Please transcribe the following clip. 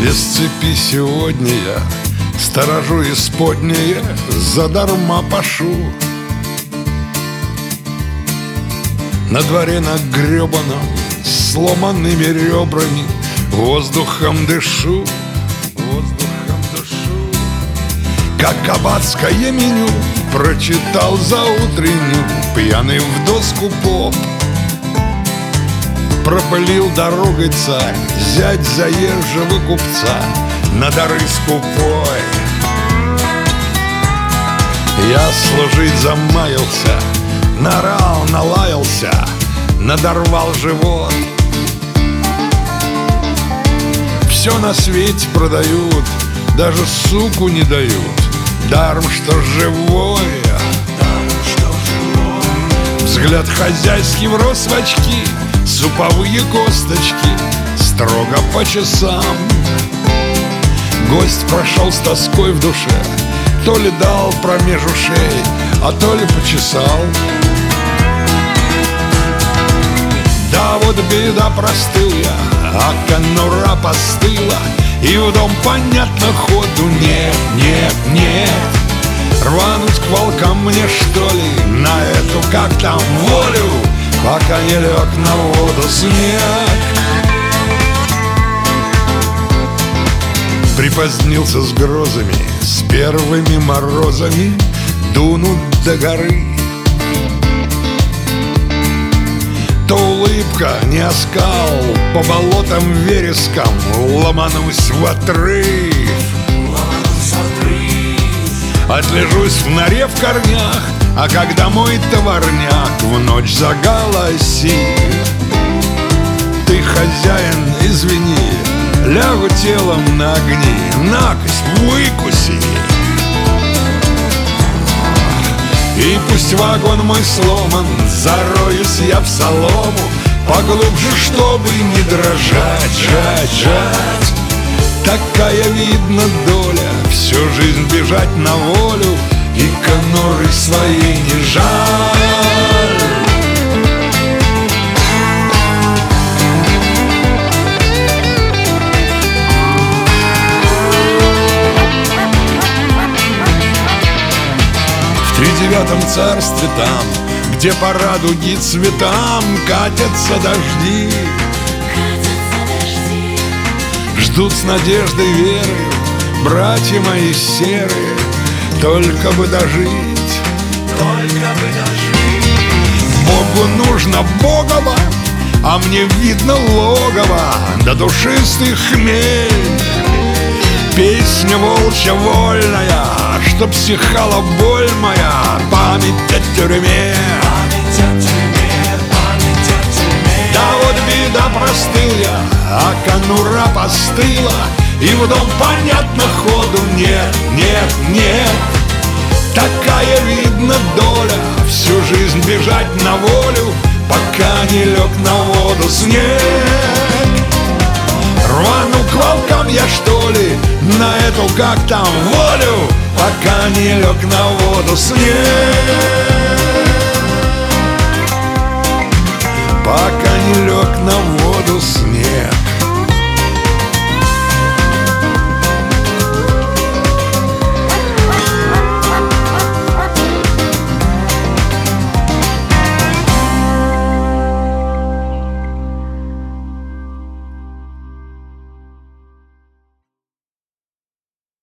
Без цепи сегодня я Сторожу исподнее Задарма пошу На дворе на гребаном Сломанными ребрами Воздухом дышу Воздухом дышу. Как кабацкое меню Прочитал за утреннюю Пьяный в доску поп Пропылил дорогой царь Зять заезжего купца На дары скупой. Я служить замаялся Нарал, налаялся Надорвал живот. Все на свете продают Даже суку не дают Даром, что живое Взгляд хозяйский врос в очки Суповые косточки Строго по часам. Гость прошел с тоской в душе То ли дал промеж ушей А то ли почесал. Да вот беда простыл я А конура постыла И в дом, понятно, ходу нет, нет, нет мне, что ли, на эту, как там, волю? Пока не лег на воду снег. Припозднился с грозами, с первыми морозами Дунут до горы. То улыбка, не оскал По болотам верескам Ломанусь в отрыв Отлежусь в норе в корнях А когда мой товарняк В ночь заголосит Ты хозяин, извини Лягу телом на огни Накость выкуси. И пусть вагон мой сломан Зароюсь я в солому Поглубже, чтобы не дрожать, жать, жать. Такая, видно, доля Всю жизнь бежать на волю И конуры своей не жаль. В тридевятом царстве там Где по радуге цветам Катятся дожди Ждут с надеждой верою Братья мои серые Только бы дожить. Только бы дожить. Богу нужно Богова А мне видно логово. Да душистый хмель. Песня волчья вольная Чтоб стихала боль моя. Память о тюрьме. Да вот беда простыла А конура постыла И в дом, понятно, ходу нет, нет, нет. Такая, видно, доля Всю жизнь бежать на волю Пока не лег на воду снег. Рвану к волкам я что ли На эту как там волю Пока не лег на воду снег